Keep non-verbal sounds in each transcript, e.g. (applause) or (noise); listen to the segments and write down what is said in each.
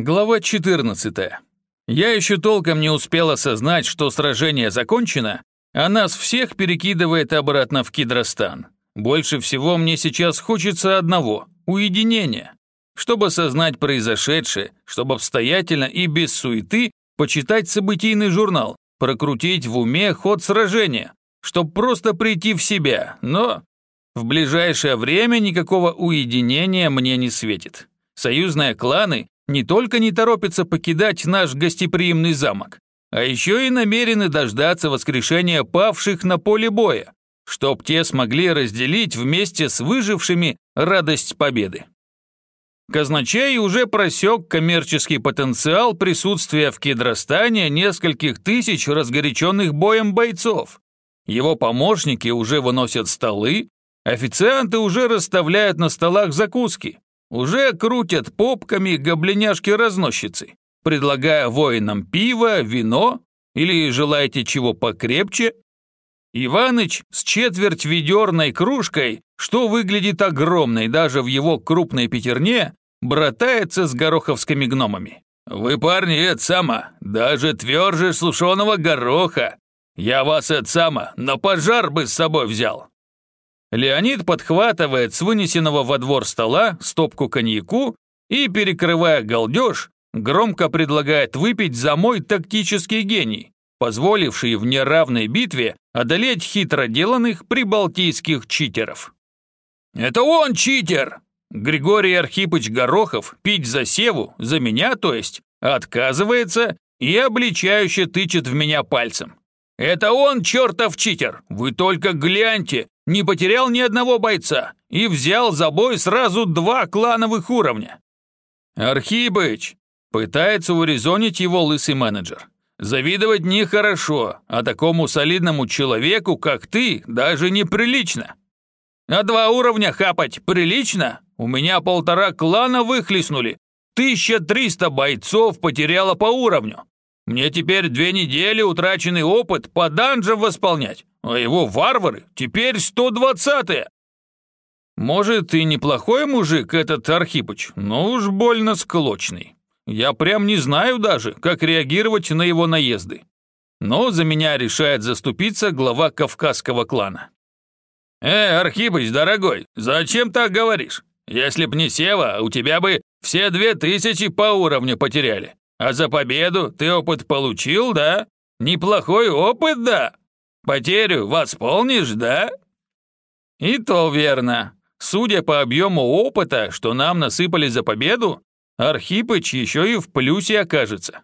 Глава 14. Я еще толком не успел осознать, что сражение закончено, а нас всех перекидывает обратно в Кидростан. Больше всего мне сейчас хочется одного – уединения. Чтобы осознать произошедшее, чтобы обстоятельно и без суеты почитать событийный журнал, прокрутить в уме ход сражения, чтобы просто прийти в себя, но в ближайшее время никакого уединения мне не светит. Союзные кланы не только не торопятся покидать наш гостеприимный замок, а еще и намерены дождаться воскрешения павших на поле боя, чтоб те смогли разделить вместе с выжившими радость победы. Казначей уже просек коммерческий потенциал присутствия в Кедростане нескольких тысяч разгоряченных боем бойцов. Его помощники уже выносят столы, официанты уже расставляют на столах закуски, уже крутят попками гоблиняшки-разносчицы, предлагая воинам пиво, вино или желаете чего покрепче. Иваныч с четверть ведерной кружкой, что выглядит огромной даже в его крупной пятерне, братается с гороховскими гномами. «Вы, парни, это сама, даже тверже сушеного гороха. Я вас это сама на пожар бы с собой взял. Леонид подхватывает с вынесенного во двор стола стопку коньяку и, перекрывая галдеж, громко предлагает выпить за мой тактический гений, позволивший в неравной битве одолеть хитро деланных прибалтийских читеров. «Это он читер!» Григорий Архипыч Горохов пить за Севу, за меня, то есть, отказывается и обличающе тычет в меня пальцем. «Это он, чертов читер! Вы только гляньте, не потерял ни одного бойца и взял за бой сразу два клановых уровня. Архипыч, пытается урезонить его лысый менеджер. Завидовать нехорошо, а такому солидному человеку, как ты, даже неприлично. А два уровня хапать прилично? У меня полтора клана выхлестнули. 1300 бойцов потеряло по уровню. Мне теперь две недели утраченный опыт по данжам восполнять а его варвары теперь 120-е. Может, и неплохой мужик этот Архипыч, но уж больно склочный. Я прям не знаю даже, как реагировать на его наезды. Но за меня решает заступиться глава кавказского клана. «Э, Архипыч, дорогой, зачем так говоришь? Если б не Сева, у тебя бы все две тысячи по уровню потеряли. А за победу ты опыт получил, да? Неплохой опыт, да?» Потерю восполнишь, да?» «И то верно. Судя по объему опыта, что нам насыпали за победу, Архипыч еще и в плюсе окажется.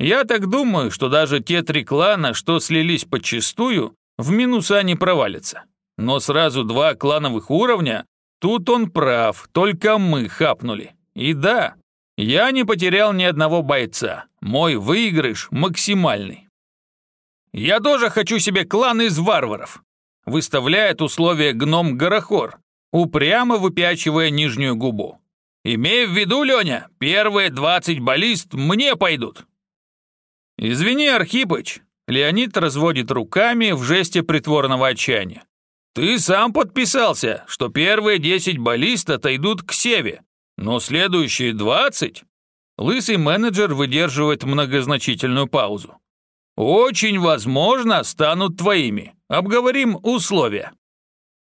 Я так думаю, что даже те три клана, что слились подчистую, в минуса не провалятся. Но сразу два клановых уровня, тут он прав, только мы хапнули. И да, я не потерял ни одного бойца, мой выигрыш максимальный. «Я тоже хочу себе клан из варваров», выставляет условие гном Горохор, упрямо выпячивая нижнюю губу. «Имей в виду, Леня, первые двадцать баллист мне пойдут». «Извини, Архипыч», Леонид разводит руками в жесте притворного отчаяния. «Ты сам подписался, что первые десять баллист отойдут к Севе, но следующие двадцать...» Лысый менеджер выдерживает многозначительную паузу очень возможно станут твоими. Обговорим условия».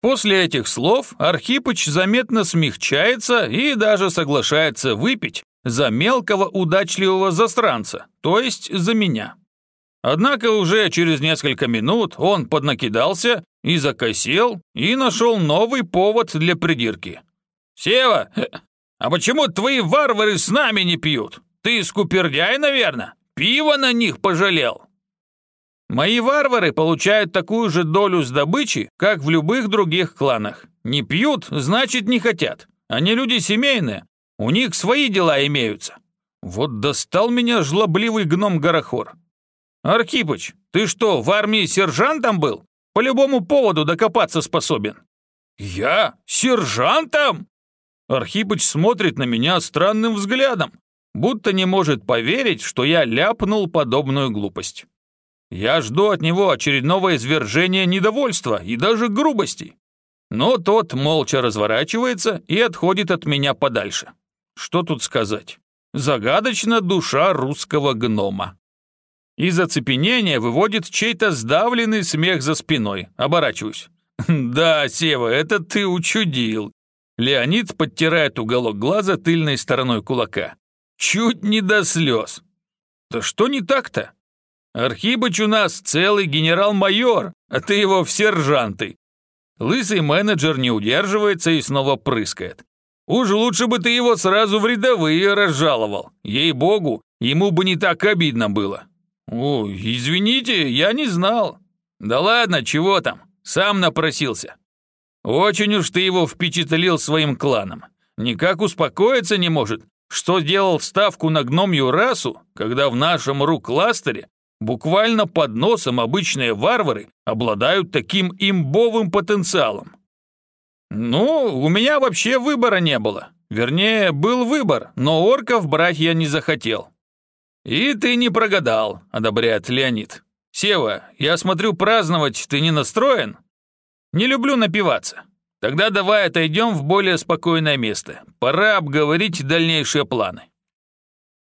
После этих слов Архипыч заметно смягчается и даже соглашается выпить за мелкого удачливого застранца, то есть за меня. Однако уже через несколько минут он поднакидался и закосел, и нашел новый повод для придирки. «Сева, а почему твои варвары с нами не пьют? Ты скупердяй, наверное? Пиво на них пожалел?» Мои варвары получают такую же долю с добычи, как в любых других кланах. Не пьют, значит не хотят. Они люди семейные, у них свои дела имеются. Вот достал меня жлобливый гном Горохор. Архипыч, ты что, в армии сержантом был? По любому поводу докопаться способен. Я? Сержантом? Архипыч смотрит на меня странным взглядом, будто не может поверить, что я ляпнул подобную глупость. Я жду от него очередного извержения недовольства и даже грубости. Но тот молча разворачивается и отходит от меня подальше. Что тут сказать? Загадочна душа русского гнома. Из оцепенения выводит чей-то сдавленный смех за спиной. Оборачиваюсь. (laughs) «Да, Сева, это ты учудил». Леонид подтирает уголок глаза тыльной стороной кулака. «Чуть не до слез». «Да что не так-то? Архипыч у нас целый генерал-майор, а ты его в сержанты». Лысый менеджер не удерживается и снова прыскает. «Уж лучше бы ты его сразу в рядовые разжаловал. Ей-богу, ему бы не так обидно было». «Ой, извините, я не знал». «Да ладно, чего там, сам напросился». «Очень уж ты его впечатлил своим кланом. Никак успокоиться не может, что сделал ставку на гномью расу, когда в нашем ру-кластере буквально под носом обычные варвары обладают таким имбовым потенциалом. Ну, у меня вообще выбора не было. Вернее, был выбор, но орков брать я не захотел. И ты не прогадал, одобряет Леонид. Сева, я смотрю, праздновать ты не настроен? Не люблю напиваться. Тогда давай отойдем в более спокойное место. Пора обговорить дальнейшие планы.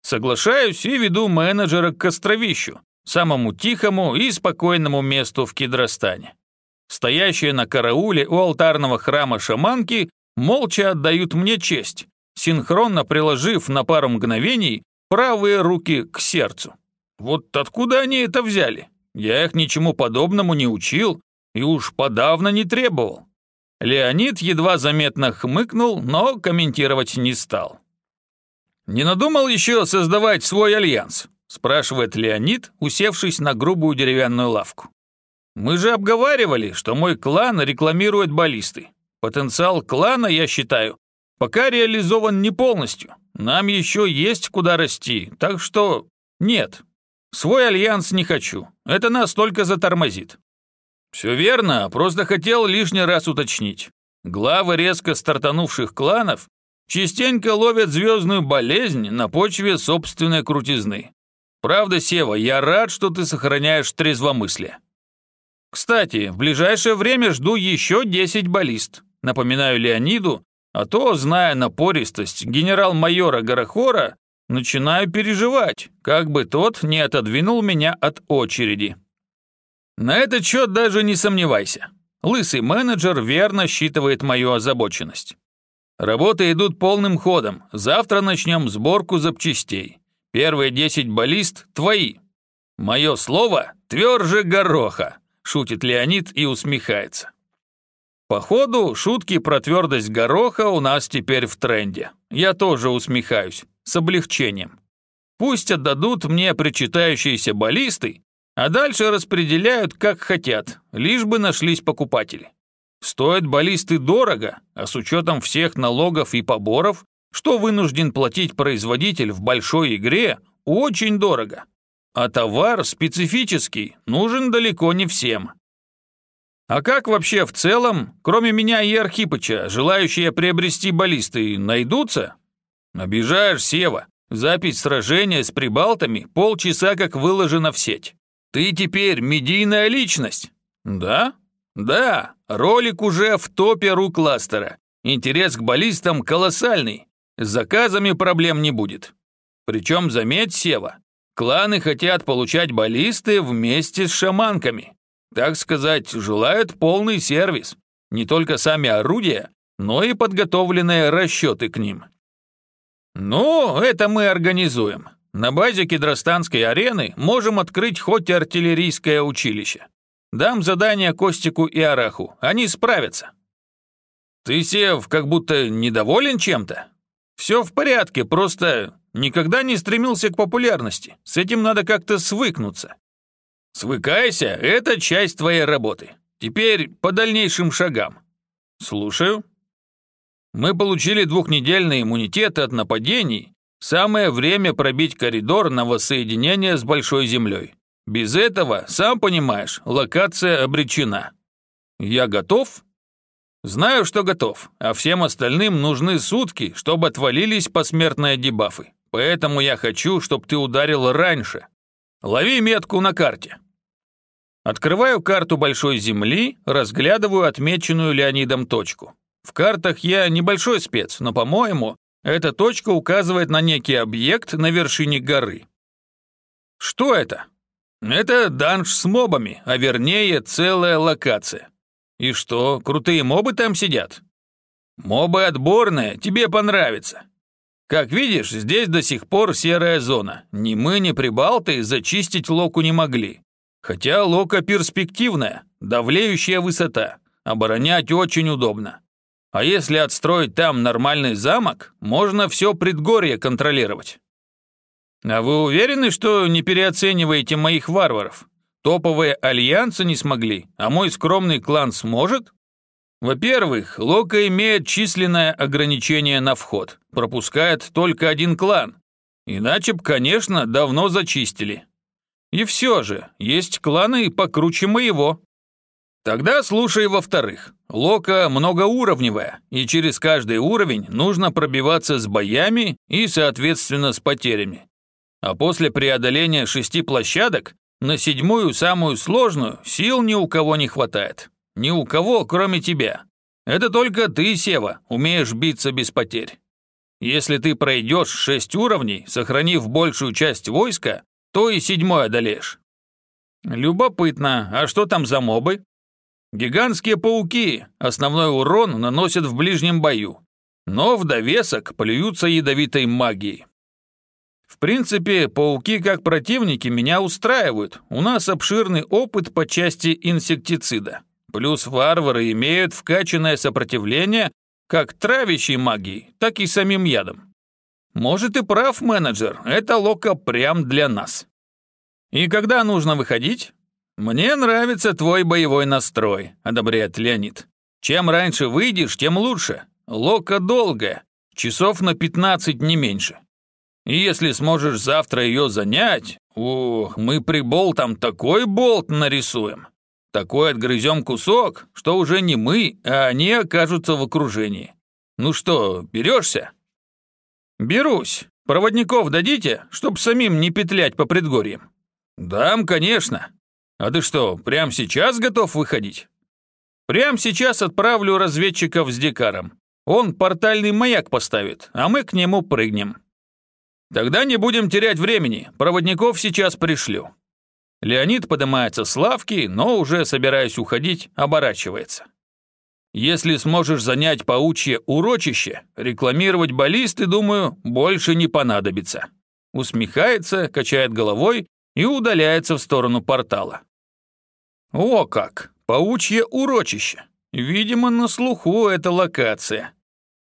Соглашаюсь и веду менеджера к Костровищу, самому тихому и спокойному месту в Кедростане. Стоящие на карауле у алтарного храма шаманки молча отдают мне честь, синхронно приложив на пару мгновений правые руки к сердцу. Вот откуда они это взяли? Я их ничему подобному не учил и уж подавно не требовал. Леонид едва заметно хмыкнул, но комментировать не стал. «Не надумал еще создавать свой альянс?» спрашивает Леонид, усевшись на грубую деревянную лавку. «Мы же обговаривали, что мой клан рекламирует баллисты. Потенциал клана, я считаю, пока реализован не полностью. Нам еще есть куда расти, так что нет. Свой альянс не хочу, это нас только затормозит. «Все верно, просто хотел лишний раз уточнить. Главы резко стартанувших кланов частенько ловят звездную болезнь на почве собственной крутизны. Правда, Сева, я рад, что ты сохраняешь трезвомыслие. Кстати, в ближайшее время жду еще 10 баллист. Напоминаю Леониду, а то, зная напористость генерал-майора Горохора, начинаю переживать, как бы тот не отодвинул меня от очереди. На этот счет даже не сомневайся. Лысый менеджер верно считывает мою озабоченность. Работы идут полным ходом. Завтра начнем сборку запчастей. Первые десять баллист твои. Мое слово тверже гороха, шутит Леонид и усмехается. Походу, шутки про твердость гороха у нас теперь в тренде. Я тоже усмехаюсь, с облегчением. Пусть отдадут мне причитающиеся баллисты, а дальше распределяют как хотят, лишь бы нашлись покупатели. Стоят баллисты дорого, а с учетом всех налогов и поборов, что вынужден платить производитель в большой игре, очень дорого. А товар специфический, нужен далеко не всем. А как вообще в целом, кроме меня и Архипыча, желающие приобрести баллисты найдутся? Обижаешь, Сева. Запись сражения с прибалтами полчаса как выложена в сеть. Ты теперь медийная личность? Да? Да, ролик уже в топе ру-кластера. Интерес к баллистам колоссальный. С заказами проблем не будет. Причем, заметь, Сева, кланы хотят получать баллисты вместе с шаманками. Так сказать, желают полный сервис. Не только сами орудия, но и подготовленные расчеты к ним. Ну, это мы организуем. На базе Кедростанской арены можем открыть хоть артиллерийское училище. Дам задание Костику и Араху, они справятся. Ты, Сев, как будто недоволен чем-то? Все в порядке, просто никогда не стремился к популярности. С этим надо как-то свыкнуться. Свыкайся, это часть твоей работы. Теперь по дальнейшим шагам. Слушаю. Мы получили двухнедельный иммунитет от нападений Самое время пробить коридор на воссоединение с Большой Землей. Без этого, сам понимаешь, локация обречена. Я готов? Знаю, что готов, а всем остальным нужны сутки, чтобы отвалились посмертные дебафы. Поэтому я хочу, чтобы ты ударил раньше. Лови метку на карте. Открываю карту Большой Земли, разглядываю отмеченную Леонидом точку. В картах я небольшой спец, но, по-моему, Эта точка указывает на некий объект на вершине горы. Что это? Это данж с мобами, а вернее целая локация. И что, крутые мобы там сидят? Мобы отборные, тебе понравится. Как видишь, здесь до сих пор серая зона. Ни мы, ни прибалты зачистить локу не могли. Хотя лока перспективная, давлеющая высота. Оборонять очень удобно. А если отстроить там нормальный замок, можно все предгорье контролировать. А вы уверены, что не переоцениваете моих варваров? Топовые альянсы не смогли, а мой скромный клан сможет? Во-первых, Лока имеет численное ограничение на вход, пропускает только один клан. Иначе б, конечно, давно зачистили. И все же, есть кланы покруче моего. Тогда слушай во-вторых. Лока многоуровневая, и через каждый уровень нужно пробиваться с боями и, соответственно, с потерями. А после преодоления шести площадок на седьмую, самую сложную, сил ни у кого не хватает. Ни у кого, кроме тебя. Это только ты, Сева, умеешь биться без потерь. Если ты пройдешь шесть уровней, сохранив большую часть войска, то и седьмой одолеешь. Любопытно, а что там за мобы? Гигантские пауки, основной урон наносят в ближнем бою, но в довесок плюются ядовитой магией. В принципе, пауки как противники меня устраивают, у нас обширный опыт по части инсектицида. Плюс варвары имеют вкачанное сопротивление как травящей магии, так и самим ядом. Может и прав менеджер, это лока прям для нас. И когда нужно выходить? Мне нравится твой боевой настрой, одобряет Леонид. Чем раньше выйдешь, тем лучше. Лока долгая, часов на 15 не меньше. И если сможешь завтра ее занять, ох, мы при болтам такой болт нарисуем. Такой отгрызем кусок, что уже не мы, а они окажутся в окружении. Ну что, берешься? Берусь. Проводников дадите, чтоб самим не петлять по предгорьям? Дам, конечно. А ты что, прямо сейчас готов выходить? Прямо сейчас отправлю разведчиков с Дикаром. Он портальный маяк поставит, а мы к нему прыгнем. Тогда не будем терять времени, проводников сейчас пришлю. Леонид поднимается с лавки, но уже собираясь уходить, оборачивается. Если сможешь занять паучье урочище, рекламировать баллисты, думаю, больше не понадобится. Усмехается, качает головой и удаляется в сторону портала. О как! Паучье урочище. Видимо, на слуху эта локация.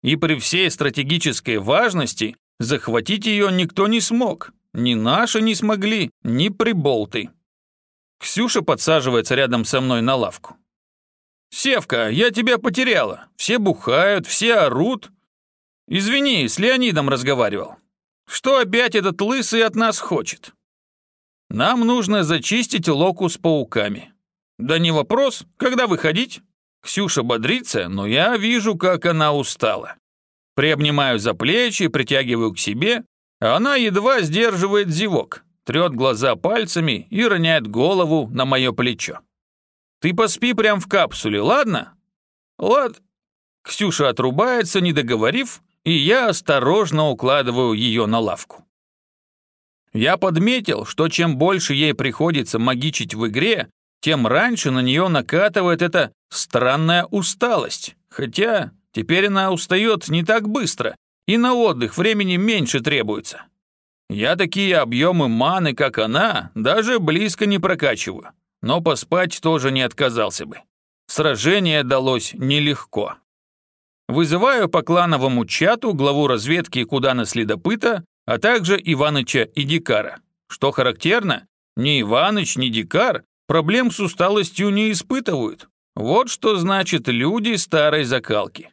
И при всей стратегической важности захватить ее никто не смог. Ни наши не смогли, ни приболты. Ксюша подсаживается рядом со мной на лавку. «Севка, я тебя потеряла. Все бухают, все орут. Извини, с Леонидом разговаривал. Что опять этот лысый от нас хочет? Нам нужно зачистить локу с пауками. Да не вопрос, когда выходить?» Ксюша бодрится, но я вижу, как она устала. Приобнимаю за плечи, притягиваю к себе, а она едва сдерживает зевок трет глаза пальцами и роняет голову на мое плечо. «Ты поспи прям в капсуле, ладно?» «Лад...» Ксюша отрубается, не договорив, и я осторожно укладываю ее на лавку. Я подметил, что чем больше ей приходится магичить в игре, тем раньше на нее накатывает эта странная усталость. Хотя теперь она устает не так быстро, и на отдых времени меньше требуется. Я такие объемы маны, как она, даже близко не прокачиваю, но поспать тоже не отказался бы. Сражение далось нелегко. Вызываю по клановому чату главу разведки Кудана Следопыта, а также Иваныча и Дикара. Что характерно, ни Иваныч, ни Дикар проблем с усталостью не испытывают. Вот что значит люди старой закалки.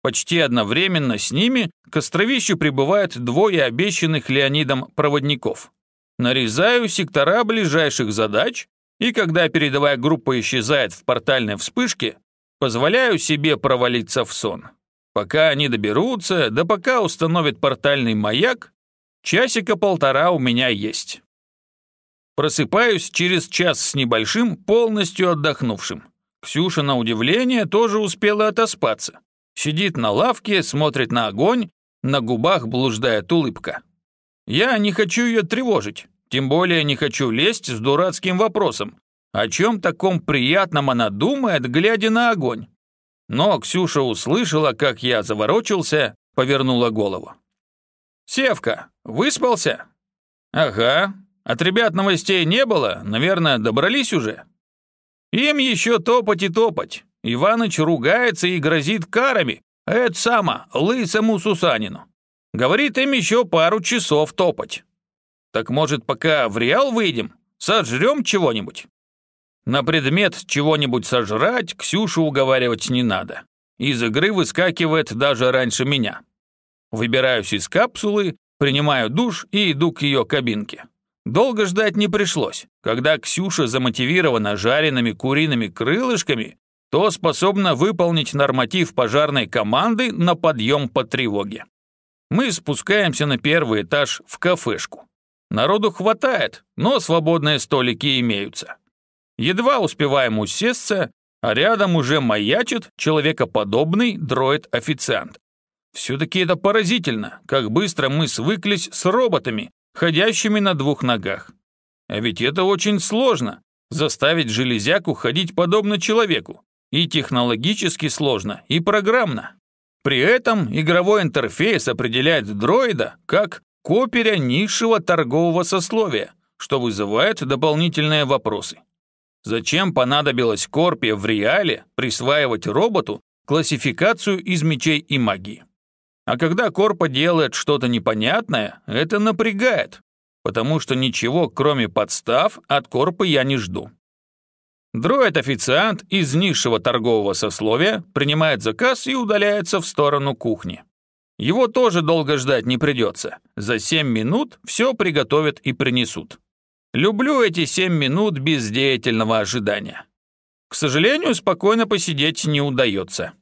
Почти одновременно с ними к островищу прибывают двое обещанных Леонидом проводников. Нарезаю сектора ближайших задач, и когда передовая группа исчезает в портальной вспышке, позволяю себе провалиться в сон. Пока они доберутся, да пока установят портальный маяк, часика полтора у меня есть. Просыпаюсь через час с небольшим, полностью отдохнувшим. Ксюша, на удивление, тоже успела отоспаться. Сидит на лавке, смотрит на огонь на губах блуждает улыбка. Я не хочу ее тревожить, тем более не хочу лезть с дурацким вопросом, о чем таком приятном она думает, глядя на огонь. Но Ксюша услышала, как я заворочился, повернула голову. «Севка, выспался?» «Ага. От ребят новостей не было, наверное, добрались уже?» «Им еще топать и топать. Иваныч ругается и грозит карами, это само, лысому Сусанину. Говорит им еще пару часов топать. Так может, пока в Реал выйдем, сожрем чего-нибудь?» На предмет чего-нибудь сожрать Ксюшу уговаривать не надо. Из игры выскакивает даже раньше меня. Выбираюсь из капсулы, принимаю душ и иду к ее кабинке. Долго ждать не пришлось. Когда Ксюша замотивирована жареными куриными крылышками, то способна выполнить норматив пожарной команды на подъем по тревоге. Мы спускаемся на первый этаж в кафешку. Народу хватает, но свободные столики имеются. Едва успеваем усесться, а рядом уже маячит человекоподобный дроид-официант. Все-таки это поразительно, как быстро мы свыклись с роботами, ходящими на двух ногах. А ведь это очень сложно – заставить железяку ходить подобно человеку. И технологически сложно, и программно. При этом игровой интерфейс определяет дроида как коперя низшего торгового сословия, что вызывает дополнительные вопросы. Зачем понадобилось Корпе в реале присваивать роботу классификацию из мечей и магии? А когда Корпа делает что-то непонятное, это напрягает, потому что ничего, кроме подстав, от Корпа я не жду. Дроид-официант из низшего торгового сословия принимает заказ и удаляется в сторону кухни. Его тоже долго ждать не придется. За 7 минут все приготовят и принесут. Люблю эти 7 минут бездеятельного ожидания. К сожалению, спокойно посидеть не удается.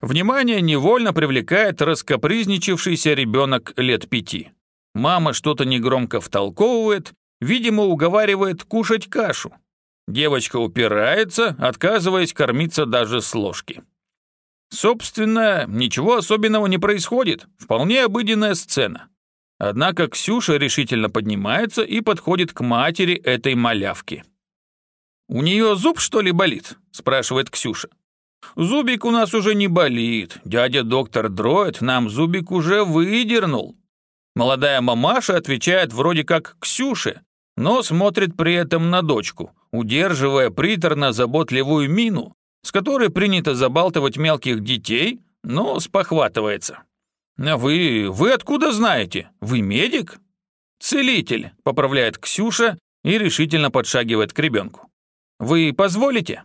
Внимание невольно привлекает раскопризничавшийся ребенок лет пяти. Мама что-то негромко втолковывает, видимо, уговаривает кушать кашу. Девочка упирается, отказываясь кормиться даже с ложки. Собственно, ничего особенного не происходит, вполне обыденная сцена. Однако Ксюша решительно поднимается и подходит к матери этой малявки. «У нее зуб, что ли, болит?» – спрашивает Ксюша. «Зубик у нас уже не болит. Дядя доктор Дроид нам зубик уже выдернул». Молодая мамаша отвечает вроде как Ксюше, но смотрит при этом на дочку, удерживая приторно-заботливую мину, с которой принято забалтывать мелких детей, но спохватывается. «А вы... вы откуда знаете? Вы медик?» «Целитель», — поправляет Ксюша и решительно подшагивает к ребенку. «Вы позволите?»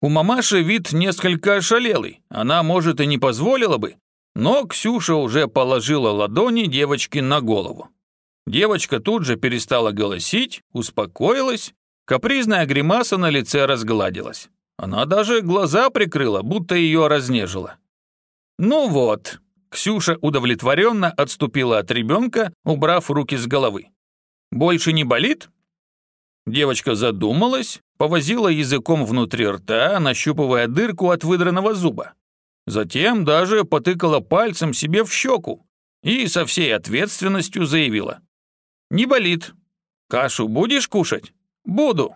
У мамаши вид несколько ошалелый, она, может, и не позволила бы, но Ксюша уже положила ладони девочки на голову. Девочка тут же перестала голосить, успокоилась, капризная гримаса на лице разгладилась. Она даже глаза прикрыла, будто ее разнежило. «Ну вот», — Ксюша удовлетворенно отступила от ребенка, убрав руки с головы. «Больше не болит?» Девочка задумалась, повозила языком внутри рта, нащупывая дырку от выдранного зуба. Затем даже потыкала пальцем себе в щеку и со всей ответственностью заявила. «Не болит. Кашу будешь кушать?» «Буду».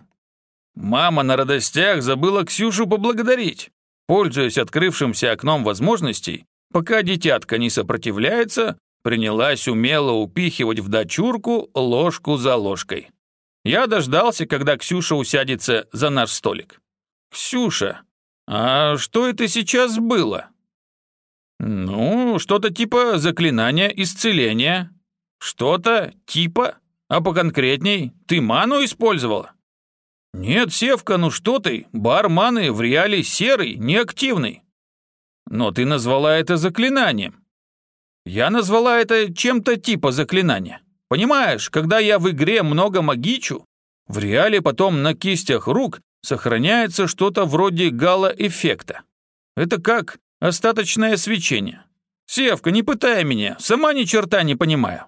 Мама на радостях забыла Ксюшу поблагодарить. Пользуясь открывшимся окном возможностей, пока дитятка не сопротивляется, принялась умело упихивать в дочурку ложку за ложкой. Я дождался, когда Ксюша усядется за наш столик. «Ксюша, а что это сейчас было?» «Ну, что-то типа заклинания исцеления. Что-то типа? А поконкретней, ты ману использовала?» «Нет, Севка, ну что ты, бар маны в реале серый, неактивный». «Но ты назвала это заклинанием». «Я назвала это чем-то типа заклинания. Понимаешь, когда я в игре много магичу, в реале потом на кистях рук сохраняется что-то вроде гала-эффекта. Это как остаточное свечение. Севка, не пытай меня, сама ни черта не понимаю.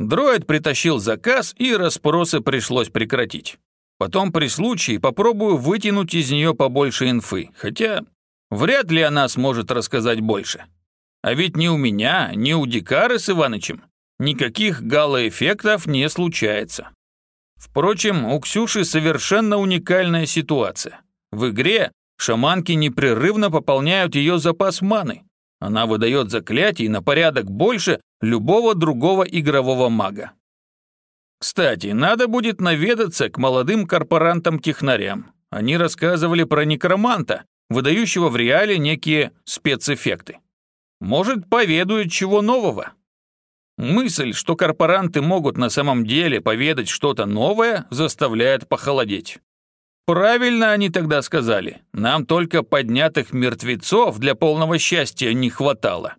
Дроид притащил заказ, и расспросы пришлось прекратить. Потом при случае попробую вытянуть из нее побольше инфы, хотя вряд ли она сможет рассказать больше. А ведь ни у меня, ни у Дикары с Иванычем никаких галоэффектов не случается. Впрочем, у Ксюши совершенно уникальная ситуация. В игре шаманки непрерывно пополняют ее запас маны. Она выдает заклятий на порядок больше любого другого игрового мага. Кстати, надо будет наведаться к молодым корпорантам-технарям. Они рассказывали про некроманта, выдающего в реале некие спецэффекты. Может, поведают чего нового. Мысль, что корпоранты могут на самом деле поведать что-то новое, заставляет похолодеть. Правильно они тогда сказали, нам только поднятых мертвецов для полного счастья не хватало.